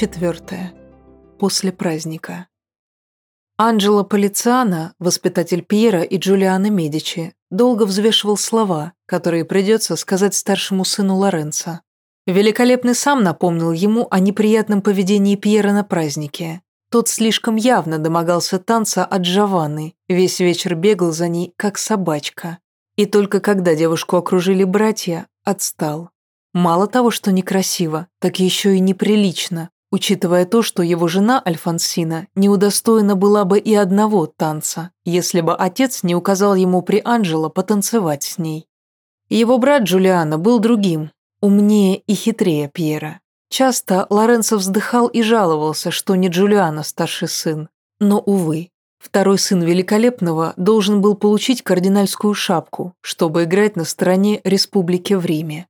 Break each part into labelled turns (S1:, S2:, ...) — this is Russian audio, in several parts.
S1: 4. После праздника. Анджело Полициано, воспитатель Пьера и Джулианы Медичи, долго взвешивал слова, которые придется сказать старшему сыну Лоренцо. Великолепный сам напомнил ему о неприятном поведении Пьера на празднике. Тот слишком явно домогался танца от Джованны, весь вечер бегал за ней, как собачка. И только когда девушку окружили братья, отстал. Мало того, что некрасиво, так еще и неприлично, учитывая то, что его жена Альфонсина не удостоена была бы и одного танца, если бы отец не указал ему при Анджело потанцевать с ней. Его брат Джулиано был другим, умнее и хитрее Пьера. Часто Лоренцо вздыхал и жаловался, что не Джулиано старший сын. Но, увы, второй сын Великолепного должен был получить кардинальскую шапку, чтобы играть на стороне республики в Риме.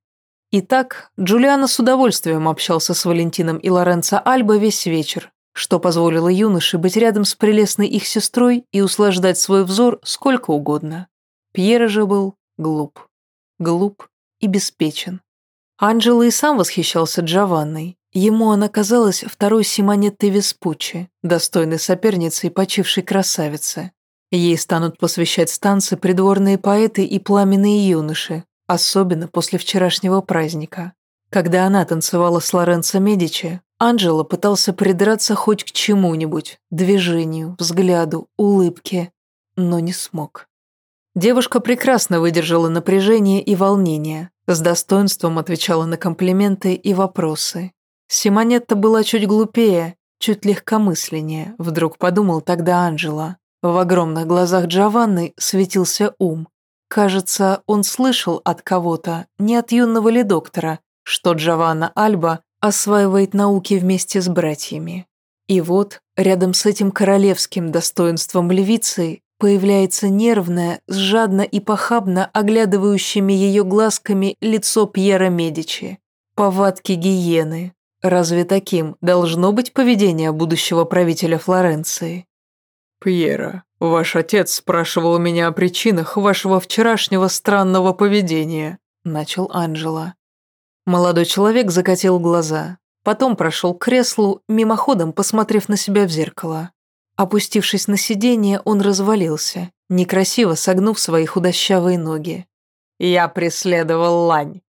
S1: Итак, Джулиано с удовольствием общался с Валентином и Лоренцо Альба весь вечер, что позволило юноше быть рядом с прелестной их сестрой и услаждать свой взор сколько угодно. Пьера же был глуп. Глуп и беспечен. Анджело и сам восхищался Джованной. Ему она казалась второй Симонеттой Веспуччи, достойной соперницей почившей красавицы. Ей станут посвящать станцы придворные поэты и пламенные юноши, Особенно после вчерашнего праздника. Когда она танцевала с Лоренцо Медичи, Анджело пытался придраться хоть к чему-нибудь, движению, взгляду, улыбке, но не смог. Девушка прекрасно выдержала напряжение и волнение, с достоинством отвечала на комплименты и вопросы. Симонетта была чуть глупее, чуть легкомысленнее, вдруг подумал тогда Анджело. В огромных глазах Джованны светился ум, Кажется, он слышал от кого-то, не от юного ли доктора, что Джованна Альба осваивает науки вместе с братьями. И вот, рядом с этим королевским достоинством львицы появляется нервное, жадно и похабно оглядывающими ее глазками лицо Пьера Медичи. Повадки гиены. Разве таким должно быть поведение будущего правителя Флоренции?
S2: «Пьера, ваш отец спрашивал меня о причинах вашего вчерашнего странного поведения», – начал Анджела.
S1: Молодой человек закатил глаза, потом прошел к креслу, мимоходом посмотрев на себя в зеркало. Опустившись на сиденье, он развалился, некрасиво согнув свои худощавые ноги.
S2: «Я преследовал лань».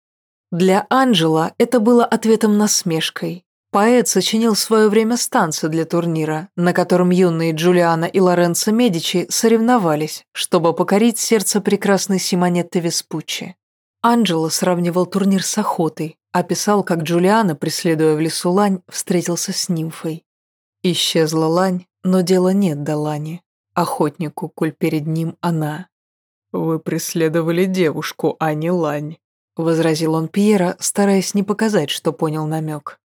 S1: Для Анджела это было ответом насмешкой. Поэт сочинил в свое время станцию для турнира, на котором юные Джулиана и Лоренцо Медичи соревновались, чтобы покорить сердце прекрасной Симонетты Веспуччи. Анджело сравнивал турнир с охотой, описал, как Джулиана, преследуя в лесу лань, встретился с нимфой. Исчезла лань, но дела нет до лани. Охотнику, коль перед ним она.
S2: «Вы преследовали девушку, а не лань», —
S1: возразил он Пьера, стараясь не показать, что понял намек.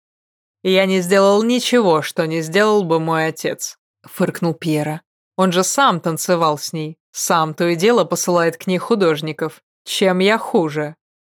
S2: «Я не сделал ничего, что не сделал бы мой отец», — фыркнул Пьера. «Он же сам танцевал с ней, сам то и дело посылает к ней художников. Чем я хуже?»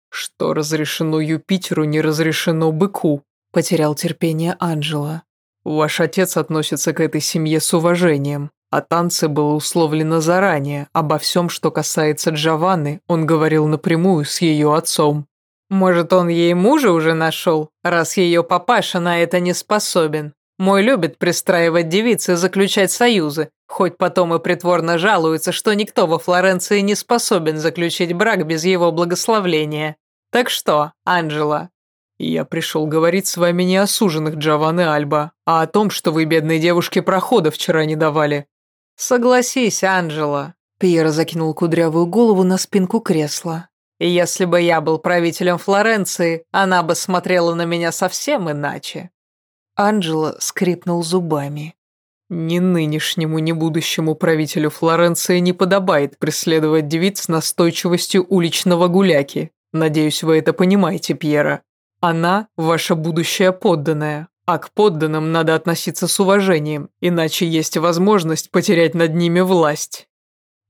S2: «Что разрешено Юпитеру, не разрешено быку», — потерял терпение Анджела. «Ваш отец относится к этой семье с уважением, а танцы было условлено заранее. Обо всем, что касается Джованны, он говорил напрямую с ее отцом.
S3: Может, он ей мужа уже нашел, раз ее папаша на это не способен. Мой любит пристраивать девицы и заключать союзы, хоть потом и притворно жалуется, что никто во Флоренции не способен заключить брак без его благословления. Так что, Анджела?»
S2: «Я пришел говорить с вами не о суженных Джованны Альба, а о том, что вы бедной девушке прохода вчера не давали».
S3: «Согласись, Анджела».
S1: Пьера закинул кудрявую голову на спинку кресла.
S3: И если бы я был правителем Флоренции, она бы смотрела на меня совсем иначе».
S1: Анджело скрипнул зубами.
S2: «Ни нынешнему, ни будущему правителю Флоренции не подобает преследовать девиц настойчивостью уличного гуляки. Надеюсь, вы это понимаете, Пьера. Она – ваша будущая подданная, а к подданным надо относиться с уважением, иначе есть возможность потерять над ними власть».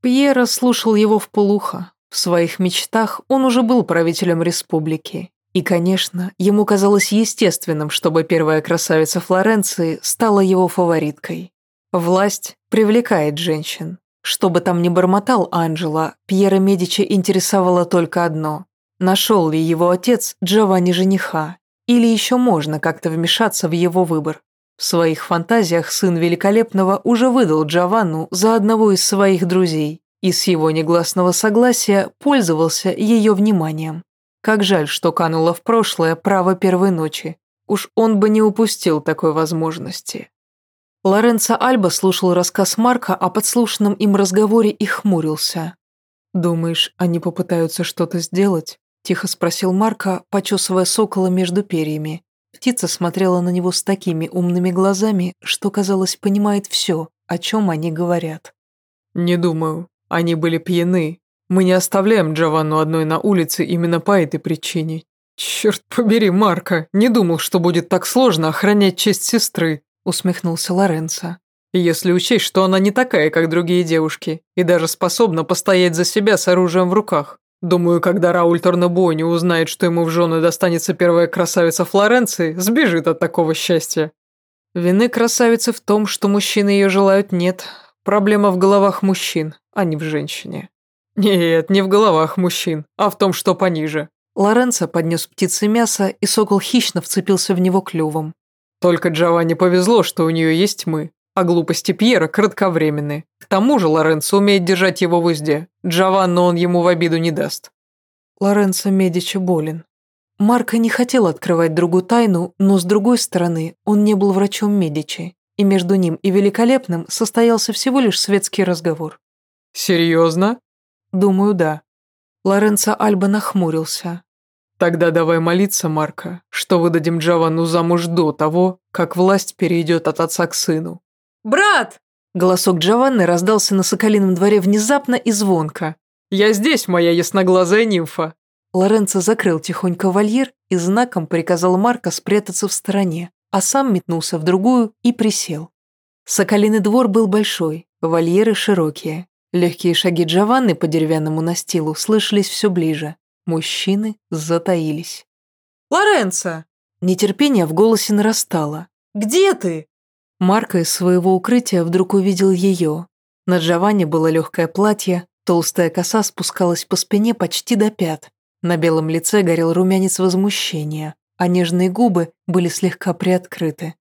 S1: Пьера слушал его в полухо. В своих мечтах он уже был правителем республики. И, конечно, ему казалось естественным, чтобы первая красавица Флоренции стала его фавориткой. Власть привлекает женщин. Что бы там ни бормотал Анджела, Пьера Медичи интересовало только одно. Нашел ли его отец Джованни жениха? или еще можно как-то вмешаться в его выбор. В своих фантазиях сын Великолепного уже выдал Джованну за одного из своих друзей и с его негласного согласия пользовался ее вниманием. Как жаль, что кануло в прошлое право первой ночи. Уж он бы не упустил такой возможности. Лоренцо Альба слушал рассказ Марка о подслушанном им разговоре и хмурился. «Думаешь, они попытаются что-то сделать?» – тихо спросил Марка, почесывая сокола между перьями. Птица смотрела на него с такими умными глазами, что, казалось, понимает все, о чем они говорят.
S2: «Не думаю. Они были пьяны. Мы не оставляем Джованну одной на улице именно по этой причине. Черт побери, Марка, не думал, что будет так сложно охранять честь сестры», усмехнулся Лоренцо. «Если учесть, что она не такая, как другие девушки, и даже способна постоять за себя с оружием в руках. Думаю, когда Рауль Торнабуони узнает, что ему в жены достанется первая красавица Флоренции, сбежит от такого счастья». Вины красавицы в том, что мужчины ее желают, нет. Проблема в головах мужчин, а не в женщине. Нет, не в головах мужчин, а в том, что пониже.
S1: Лоренцо поднес птице мясо, и сокол хищно вцепился в него клювом.
S2: Только Джованни повезло, что у нее есть мы, а глупости Пьера кратковременны. К тому же Лоренцо умеет держать его в узде. Джованну он ему в обиду не даст.
S1: Лоренцо Медичи болен. Марко не хотел открывать другую тайну, но с другой стороны, он не был врачом Медичи, и между ним и Великолепным состоялся всего лишь светский разговор.
S2: «Серьезно?»
S1: «Думаю, да». Лоренцо Альба нахмурился.
S2: Тогда давай молиться, Марка, что выдадим Джованну замуж до того, как власть перейдет от отца к сыну.
S1: «Брат!» Голосок Джованны раздался на Соколином дворе внезапно и звонко.
S2: «Я здесь, моя ясноглазая нимфа!»
S1: Лоренцо закрыл тихонько вольер и знаком приказал Марка спрятаться в стороне, а сам метнулся в другую и присел. Соколиный двор был большой, вольеры широкие. Легкие шаги Джованны по деревянному настилу слышались все ближе. Мужчины затаились.
S3: «Лоренцо!»
S1: Нетерпение в голосе нарастало.
S3: «Где ты?»
S1: Марко из своего укрытия вдруг увидел ее. На Джованне было легкое платье, толстая коса спускалась по спине почти до пят. На белом лице горел румянец возмущения, а нежные губы были слегка приоткрыты.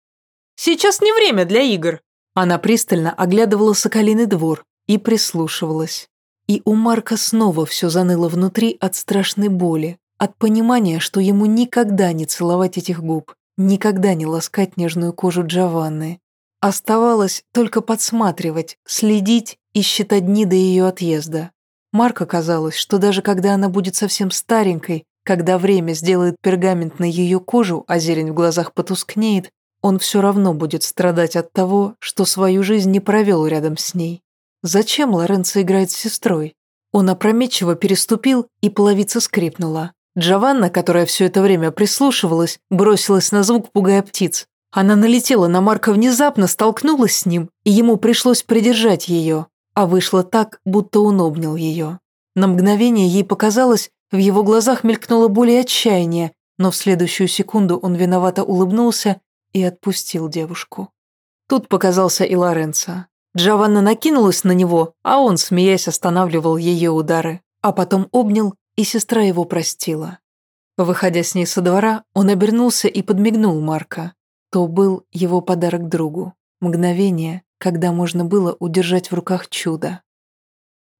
S3: «Сейчас не время для игр!»
S1: Она пристально оглядывала Соколиный двор и прислушивалась. И у Марка снова все заныло внутри от страшной боли, от понимания, что ему никогда не целовать этих губ, никогда не ласкать нежную кожу Джованны. Оставалось только подсматривать, следить и считать дни до ее отъезда. Марка казалось, что даже когда она будет совсем старенькой, когда время сделает пергамент на ее кожу, а зелень в глазах потускнеет, он все равно будет страдать от того, что свою жизнь не провел рядом с ней. Зачем Лоренцо играет с сестрой? Он опрометчиво переступил, и половица скрипнула. Джованна, которая все это время прислушивалась, бросилась на звук, пугая птиц. Она налетела на Марка внезапно, столкнулась с ним, и ему пришлось придержать ее. А вышло так, будто он обнял ее. На мгновение ей показалось, в его глазах мелькнуло более отчаяние, но в следующую секунду он виновато улыбнулся и отпустил девушку. Тут показался и Лоренцо. Джованна накинулась на него, а он, смеясь, останавливал ее удары, а потом обнял, и сестра его простила. Выходя с ней со двора, он обернулся и подмигнул Марка. То был его подарок другу. Мгновение, когда можно было удержать в руках чудо.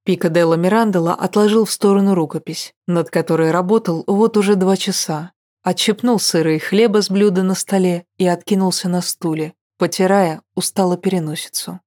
S1: Пика Делла Мирандела отложил в сторону рукопись, над которой работал вот уже два часа. Отщипнул сыры и хлеба с блюда на столе и откинулся на стуле, потирая устало переносицу.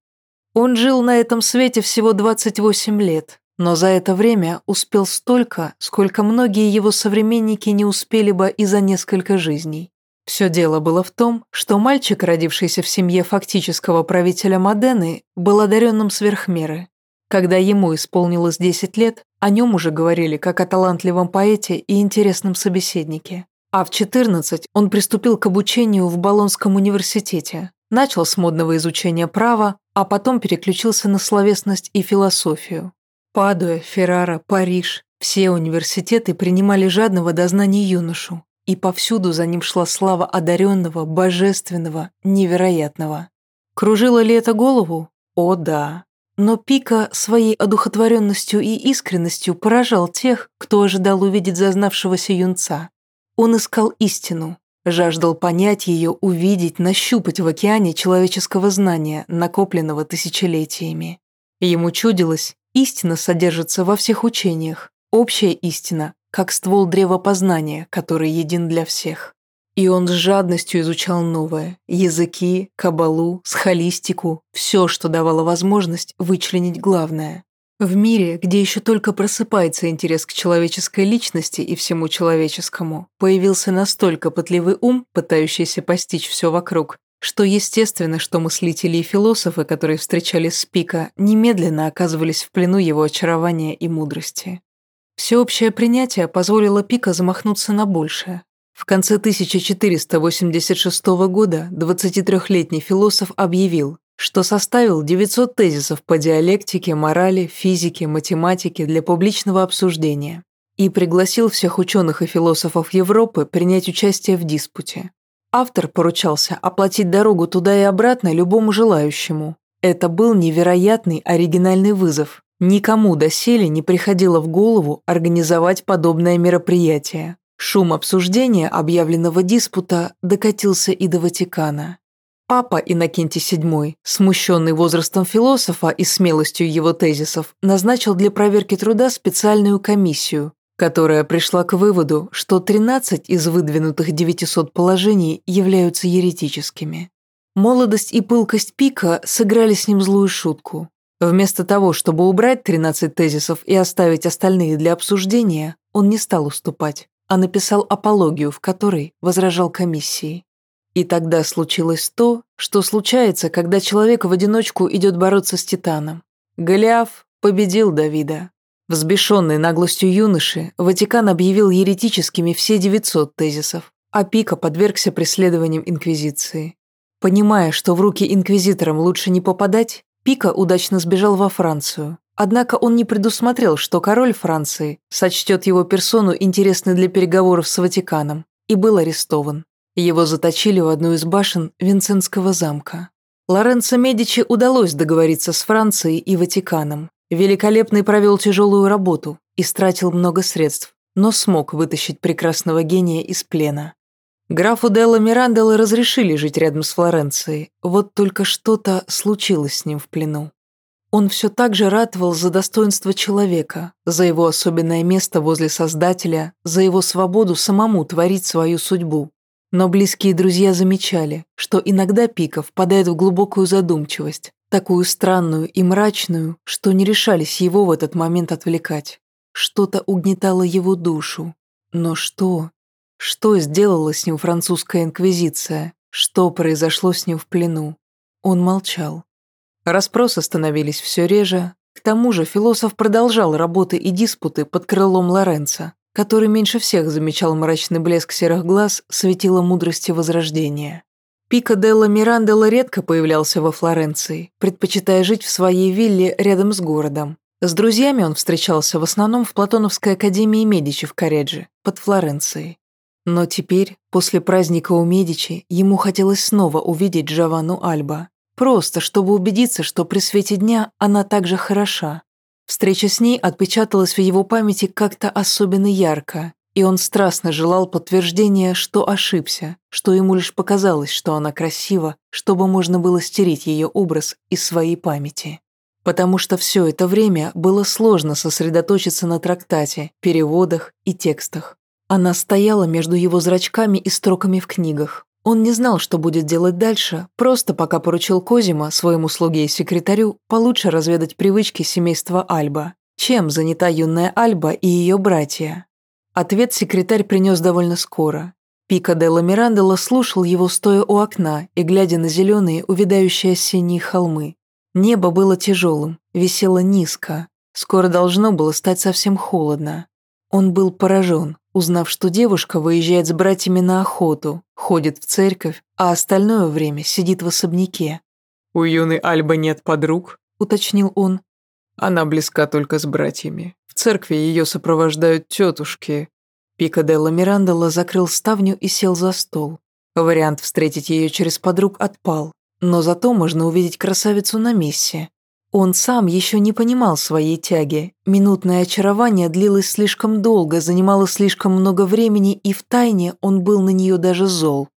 S1: Он жил на этом свете всего 28 лет, но за это время успел столько, сколько многие его современники не успели бы и за несколько жизней. Все дело было в том, что мальчик, родившийся в семье фактического правителя Модены, был одаренным сверх меры. Когда ему исполнилось 10 лет, о нем уже говорили как о талантливом поэте и интересном собеседнике. А в 14 он приступил к обучению в Болонском университете, начал с модного изучения права, а потом переключился на словесность и философию. Падуя, Феррара, Париж – все университеты принимали жадного до знаний юношу, и повсюду за ним шла слава одаренного, божественного, невероятного. Кружила ли это голову? О да. Но Пика своей одухотворенностью и искренностью поражал тех, кто ожидал увидеть зазнавшегося юнца. Он искал истину, жаждал понять ее, увидеть, нащупать в океане человеческого знания, накопленного тысячелетиями. Ему чудилось, истина содержится во всех учениях, общая истина, как ствол древа познания, который един для всех. И он с жадностью изучал новое – языки, кабалу, схолистику, все, что давало возможность вычленить главное. В мире, где еще только просыпается интерес к человеческой личности и всему человеческому, появился настолько пытливый ум, пытающийся постичь все вокруг, что естественно, что мыслители и философы, которые встречались с Пика, немедленно оказывались в плену его очарования и мудрости. Всеобщее принятие позволило Пика замахнуться на большее. В конце 1486 года 23-летний философ объявил, что составил 900 тезисов по диалектике, морали, физике, математике для публичного обсуждения и пригласил всех ученых и философов Европы принять участие в диспуте. Автор поручался оплатить дорогу туда и обратно любому желающему. Это был невероятный оригинальный вызов. Никому доселе не приходило в голову организовать подобное мероприятие. Шум обсуждения объявленного диспута докатился и до Ватикана. Папа Иннокентий VII, смущенный возрастом философа и смелостью его тезисов, назначил для проверки труда специальную комиссию, которая пришла к выводу, что 13 из выдвинутых 900 положений являются еретическими. Молодость и пылкость Пика сыграли с ним злую шутку. Вместо того, чтобы убрать 13 тезисов и оставить остальные для обсуждения, он не стал уступать, а написал апологию, в которой возражал комиссии. И тогда случилось то, что случается, когда человек в одиночку идет бороться с Титаном. Голиаф победил Давида. Взбешенный наглостью юноши, Ватикан объявил еретическими все 900 тезисов, а Пика подвергся преследованиям Инквизиции. Понимая, что в руки инквизиторам лучше не попадать, Пика удачно сбежал во Францию. Однако он не предусмотрел, что король Франции сочтет его персону интересной для переговоров с Ватиканом и был арестован. Его заточили в одну из башен Винцентского замка. Лоренцо Медичи удалось договориться с Францией и Ватиканом. Великолепный провел тяжелую работу, и стратил много средств, но смог вытащить прекрасного гения из плена. Графу Делла Миранделло разрешили жить рядом с Флоренцией, вот только что-то случилось с ним в плену. Он все так же ратовал за достоинство человека, за его особенное место возле Создателя, за его свободу самому творить свою судьбу. Но близкие друзья замечали, что иногда Пика впадает в глубокую задумчивость, такую странную и мрачную, что не решались его в этот момент отвлекать. Что-то угнетало его душу. Но что? Что сделала с ним французская инквизиция? Что произошло с ним в плену? Он молчал. Распросы становились все реже. К тому же философ продолжал работы и диспуты под крылом Лоренца, который меньше всех замечал мрачный блеск серых глаз, светило мудрости Возрождения. Пика Делла Миранделла редко появлялся во Флоренции, предпочитая жить в своей вилле рядом с городом. С друзьями он встречался в основном в Платоновской академии Медичи в Каредже, под Флоренцией. Но теперь, после праздника у Медичи, ему хотелось снова увидеть Джованну Альба. Просто, чтобы убедиться, что при свете дня она так же хороша, Встреча с ней отпечаталась в его памяти как-то особенно ярко, и он страстно желал подтверждения, что ошибся, что ему лишь показалось, что она красива, чтобы можно было стереть ее образ из своей памяти. Потому что все это время было сложно сосредоточиться на трактате, переводах и текстах. Она стояла между его зрачками и строками в книгах, он не знал, что будет делать дальше, просто пока поручил Козима, своему слуге и секретарю, получше разведать привычки семейства Альба. Чем занята юная Альба и ее братья? Ответ секретарь принес довольно скоро. Пика Делла Мирандела слушал его, стоя у окна и глядя на зеленые, увядающие осенние холмы. Небо было тяжелым, висело низко. Скоро должно было стать совсем холодно. Он был поражен, узнав, что девушка выезжает с братьями на охоту, ходит в церковь, а остальное время сидит в особняке.
S2: «У юной Альбы нет подруг», —
S1: уточнил он.
S2: «Она близка только с братьями. В церкви ее сопровождают тетушки».
S1: Пикаделла Мирандела закрыл ставню и сел за стол. Вариант встретить ее через подруг отпал, но зато можно увидеть красавицу на мессе. Он сам еще не понимал своей тяги. Минутное очарование длилось слишком долго, занимало слишком много времени, и втайне он был на нее даже зол.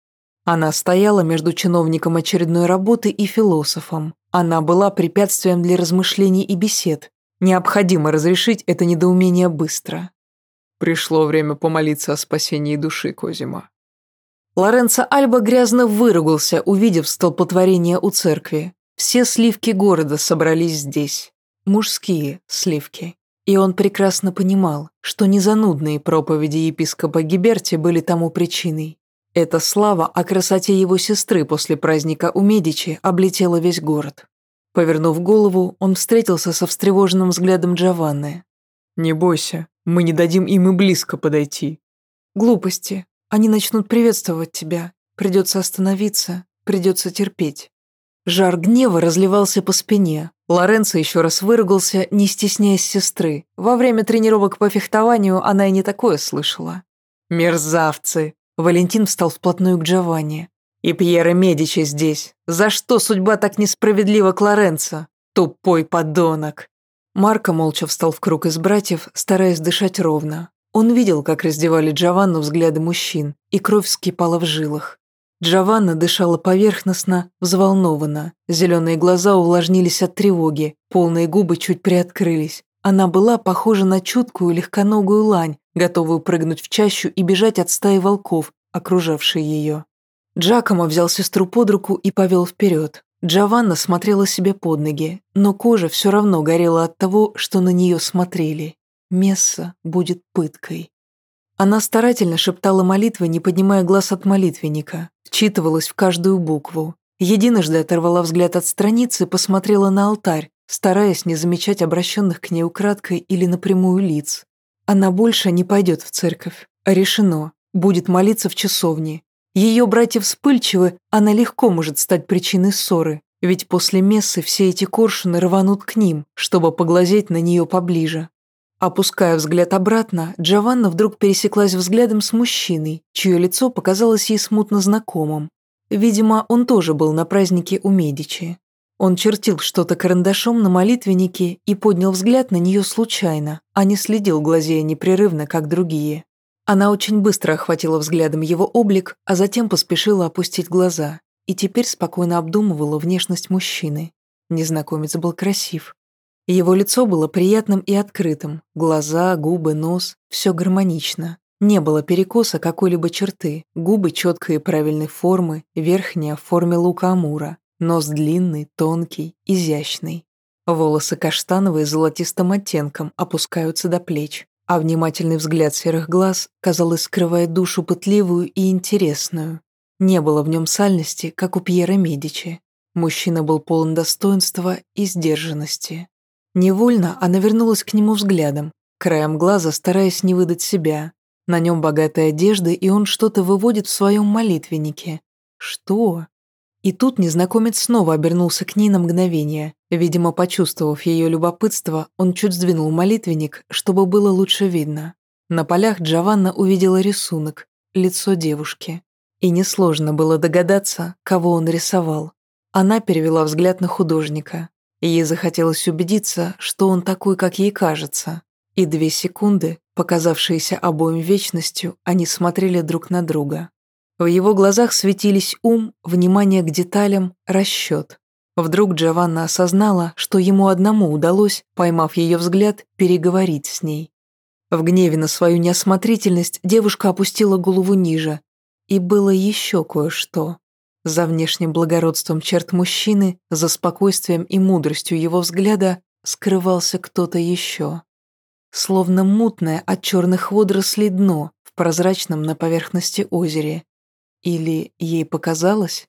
S1: Она стояла между чиновником очередной работы и философом. Она была препятствием для размышлений и бесед. Необходимо разрешить это недоумение быстро.
S2: Пришло время помолиться о спасении души Козима.
S1: Лоренцо Альба грязно выругался, увидев столпотворение у церкви. Все сливки города собрались здесь. Мужские сливки. И он прекрасно понимал, что незанудные проповеди епископа Гиберти были тому причиной. Эта слава о красоте его сестры после праздника у Медичи облетела весь город. Повернув голову, он встретился со встревоженным взглядом Джованны.
S2: «Не бойся, мы не дадим им и близко подойти».
S1: «Глупости. Они начнут приветствовать тебя. Придется остановиться, придется терпеть». Жар гнева разливался по спине. Лоренцо еще раз выругался, не стесняясь сестры. Во время тренировок по фехтованию она и не такое слышала. «Мерзавцы!» Валентин встал вплотную к Джованни. «И Пьеро Медичи здесь. За что судьба так несправедлива к Лоренцо? Тупой подонок!» Марко молча встал в круг из братьев, стараясь дышать ровно. Он видел, как раздевали Джованну взгляды мужчин, и кровь вскипала в жилах. Джованна дышала поверхностно, взволнованно. Зеленые глаза увлажнились от тревоги, полные губы чуть приоткрылись. Она была похожа на чуткую легконогую лань, готовую прыгнуть в чащу и бежать от стаи волков, окружавшей ее. Джакомо взял сестру под руку и повел вперед. Джованна смотрела себе под ноги, но кожа все равно горела от того, что на нее смотрели. Месса будет пыткой. Она старательно шептала молитвы, не поднимая глаз от молитвенника, вчитывалась в каждую букву. Единожды оторвала взгляд от страницы и посмотрела на алтарь, стараясь не замечать обращенных к ней украдкой или напрямую лиц. Она больше не пойдет в церковь. Решено. Будет молиться в часовне. Ее братья вспыльчивы, она легко может стать причиной ссоры, ведь после мессы все эти коршуны рванут к ним, чтобы поглазеть на нее поближе. Опуская взгляд обратно, Джованна вдруг пересеклась взглядом с мужчиной, чье лицо показалось ей смутно знакомым. Видимо, он тоже был на празднике у Медичи. Он чертил что-то карандашом на молитвеннике и поднял взгляд на нее случайно, а не следил глазея непрерывно, как другие. Она очень быстро охватила взглядом его облик, а затем поспешила опустить глаза и теперь спокойно обдумывала внешность мужчины. Незнакомец был красив. Его лицо было приятным и открытым, глаза, губы, нос – все гармонично. Не было перекоса какой-либо черты, губы четкой и правильной формы, верхняя в форме лука амура, нос длинный, тонкий, изящный. Волосы каштановые с золотистым оттенком опускаются до плеч, а внимательный взгляд серых глаз, казалось, скрывает душу пытливую и интересную. Не было в нем сальности, как у Пьера Медичи. Мужчина был полон достоинства и сдержанности. Невольно она вернулась к нему взглядом, краем глаза стараясь не выдать себя. На нем богатая одежда, и он что-то выводит в своем молитвеннике. Что? И тут незнакомец снова обернулся к ней на мгновение. Видимо, почувствовав ее любопытство, он чуть сдвинул молитвенник, чтобы было лучше видно. На полях Джованна увидела рисунок, лицо девушки. И несложно было догадаться, кого он рисовал. Она перевела взгляд на художника. Ей захотелось убедиться, что он такой, как ей кажется. И две секунды, показавшиеся обоим вечностью, они смотрели друг на друга. В его глазах светились ум, внимание к деталям, расчет. Вдруг Джованна осознала, что ему одному удалось, поймав ее взгляд, переговорить с ней. В гневе на свою неосмотрительность девушка опустила голову ниже. И было еще кое-что. За внешним благородством черт мужчины, за спокойствием и мудростью его взгляда скрывался кто-то еще. Словно мутное от черных водорослей дно в прозрачном на поверхности озере. Или ей показалось?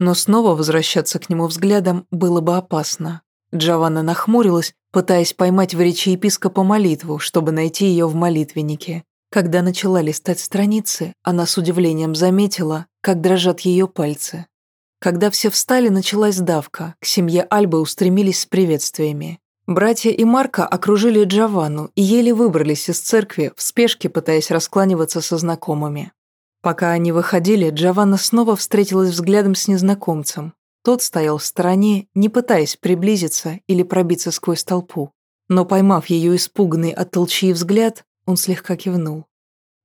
S1: Но снова возвращаться к нему взглядом было бы опасно. Джованна нахмурилась, пытаясь поймать в речи епископа молитву, чтобы найти ее в молитвеннике. Когда начала листать страницы, она с удивлением заметила, как дрожат ее пальцы. Когда все встали, началась давка. К семье Альбы устремились с приветствиями. Братья и Марка окружили Джованну и еле выбрались из церкви, в спешке пытаясь раскланиваться со знакомыми. Пока они выходили, Джованна снова встретилась взглядом с незнакомцем. Тот стоял в стороне, не пытаясь приблизиться или пробиться сквозь толпу. Но поймав ее испуганный от толчьи взгляд, он слегка кивнул.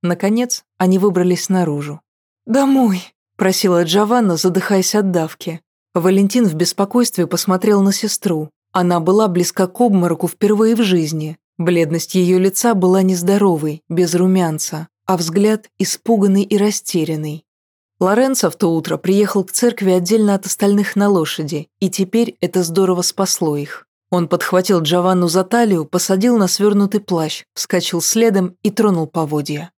S1: Наконец, они выбрались наружу. «Домой!» – просила Джованна, задыхаясь от давки. Валентин в беспокойстве посмотрел на сестру. Она была близка к обмороку впервые в жизни. Бледность ее лица была нездоровой, без румянца, а взгляд испуганный и растерянный. Лоренцо в то утро приехал к церкви отдельно от остальных на лошади, и теперь это здорово спасло их. Он подхватил Джованну за талию, посадил на свернутый плащ, вскочил следом и тронул поводья.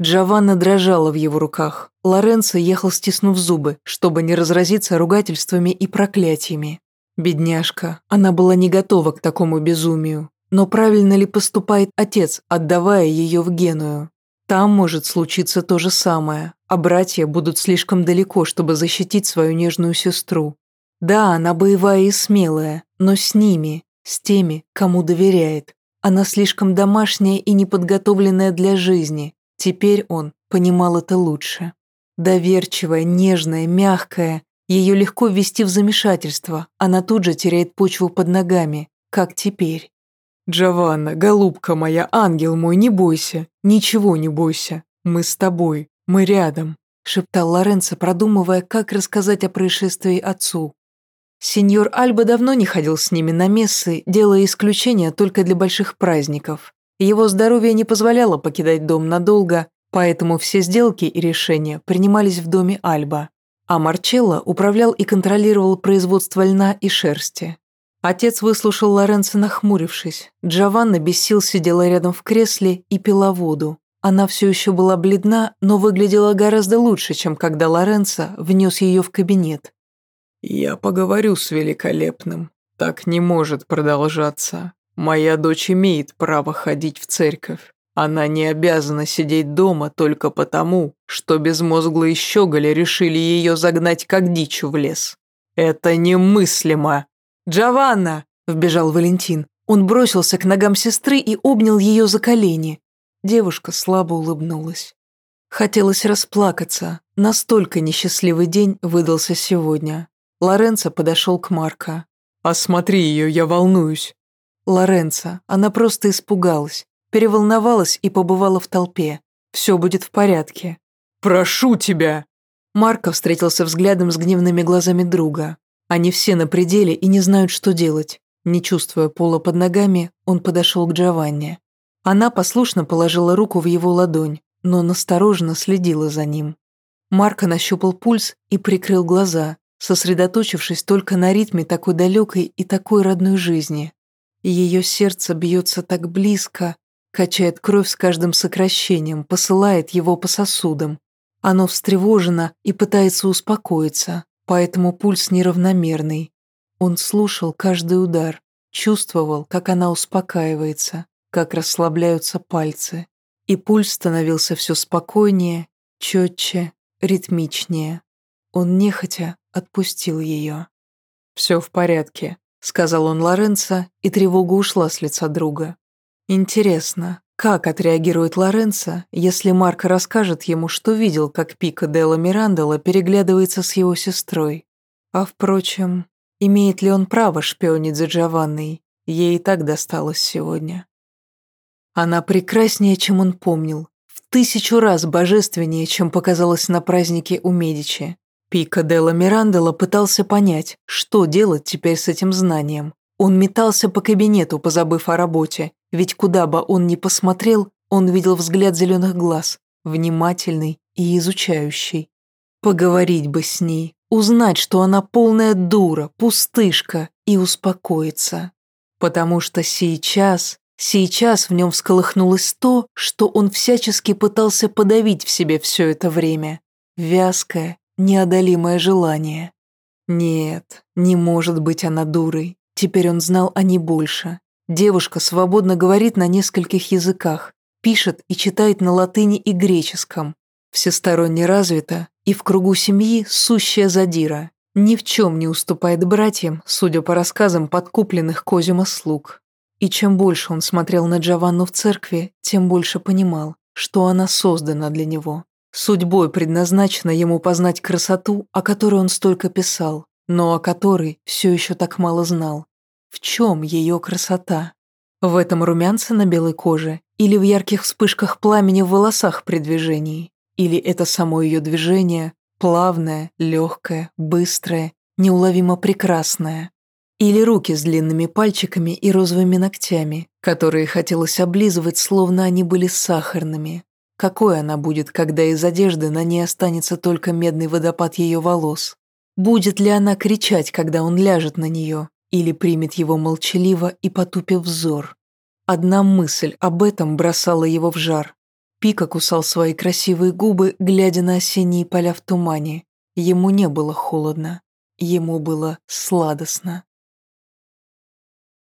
S1: Джованна дрожала в его руках. Лоренцо ехал, стиснув зубы, чтобы не разразиться ругательствами и проклятиями. Бедняжка, она была не готова к такому безумию. Но правильно ли поступает отец, отдавая ее в Геную? Там может случиться то же самое, а братья будут слишком далеко, чтобы защитить свою нежную сестру. Да, она боевая и смелая, но с ними, с теми, кому доверяет. Она слишком домашняя и неподготовленная для жизни. Теперь он понимал это лучше. Доверчивая, нежная, мягкая. Ее легко ввести в замешательство. Она тут же теряет почву под ногами. Как теперь?
S2: «Джованна, голубка моя, ангел мой, не бойся, ничего не бойся. Мы с тобой, мы рядом», шептал Лоренцо, продумывая, как рассказать о происшествии отцу. Сеньор Альба давно не ходил с ними на мессы, делая исключения только для больших праздников. Его здоровье не позволяло покидать дом надолго, поэтому все сделки и решения принимались в доме Альба. А Марчелло управлял и контролировал производство льна и шерсти. Отец выслушал Лоренцо, нахмурившись. Джованна без сил сидела рядом в кресле и пила воду. Она все еще была бледна, но выглядела гораздо лучше, чем когда Лоренцо внес ее в кабинет. «Я поговорю с Великолепным. Так не может продолжаться. Моя дочь имеет право ходить в церковь. Она не обязана сидеть дома только потому, что безмозглые щеголи решили ее загнать как дичь в лес. Это немыслимо!»
S1: «Джованна!» – вбежал Валентин. Он бросился к ногам сестры и обнял ее за колени. Девушка слабо улыбнулась. Хотелось расплакаться. Настолько несчастливый день выдался сегодня. Лоренцо подошел к Марко.
S2: «Осмотри ее, я волнуюсь».
S1: Лоренцо, она просто испугалась, переволновалась и побывала в толпе. Все будет в порядке.
S2: «Прошу тебя!»
S1: Марко встретился взглядом с гневными глазами друга. Они все на пределе и не знают, что делать. Не чувствуя пола под ногами, он подошел к Джованне. Она послушно положила руку в его ладонь, но настороженно следила за ним. Марко нащупал пульс и прикрыл глаза, сосредоточившись только на ритме такой далекой и такой родной жизни. Ее сердце бьется так близко, качает кровь с каждым сокращением, посылает его по сосудам. Оно встревожено и пытается успокоиться, поэтому пульс неравномерный. Он слушал каждый удар, чувствовал, как она успокаивается, как расслабляются пальцы. И пульс становился все спокойнее, четче, ритмичнее. Он нехотя отпустил ее.
S2: «Все в порядке», — сказал он Лоренцо, и тревога ушла с лица друга.
S1: «Интересно, как отреагирует Лоренцо, если Марк расскажет ему, что видел, как Пика Делла Мирандола переглядывается с его сестрой? А впрочем, имеет ли он право шпионить за Джованной? Ей и так досталось сегодня. Она прекраснее, чем он помнил, в тысячу раз божественнее, чем показалось на празднике у Медичи. Пика Делла Мирандола пытался понять, что делать теперь с этим знанием. Он метался по кабинету, позабыв о работе, ведь куда бы он ни посмотрел, он видел взгляд зеленых глаз, внимательный и изучающий. Поговорить бы с ней, узнать, что она полная дура, пустышка, и успокоиться. Потому что сейчас, сейчас в нем всколыхнулось то, что он всячески пытался подавить в себе все это время. Вязкое, неодолимое желание. Нет, не может быть она дурой. Теперь он знал о ней больше. Девушка свободно говорит на нескольких языках, пишет и читает на латыни и греческом. Всесторонне развита и в кругу семьи сущая задира. Ни в чем не уступает братьям, судя по рассказам подкупленных Козима слуг. И чем больше он смотрел на Джованну в церкви, тем больше понимал, что она создана для него. Судьбой предназначена ему познать красоту, о которой он столько писал, но о которой все еще так мало знал. В чем ее красота? В этом румянце на белой коже или в ярких вспышках пламени в волосах при движении? Или это само ее движение, плавное, легкое, быстрое, неуловимо прекрасное? Или руки с длинными пальчиками и розовыми ногтями, которые хотелось облизывать, словно они были сахарными? Какой она будет, когда из одежды на ней останется только медный водопад ее волос? Будет ли она кричать, когда он ляжет на нее, или примет его молчаливо и потупив взор? Одна мысль об этом бросала его в жар. Пика кусал свои красивые губы, глядя на осенние поля в тумане. Ему не было холодно, ему было сладостно.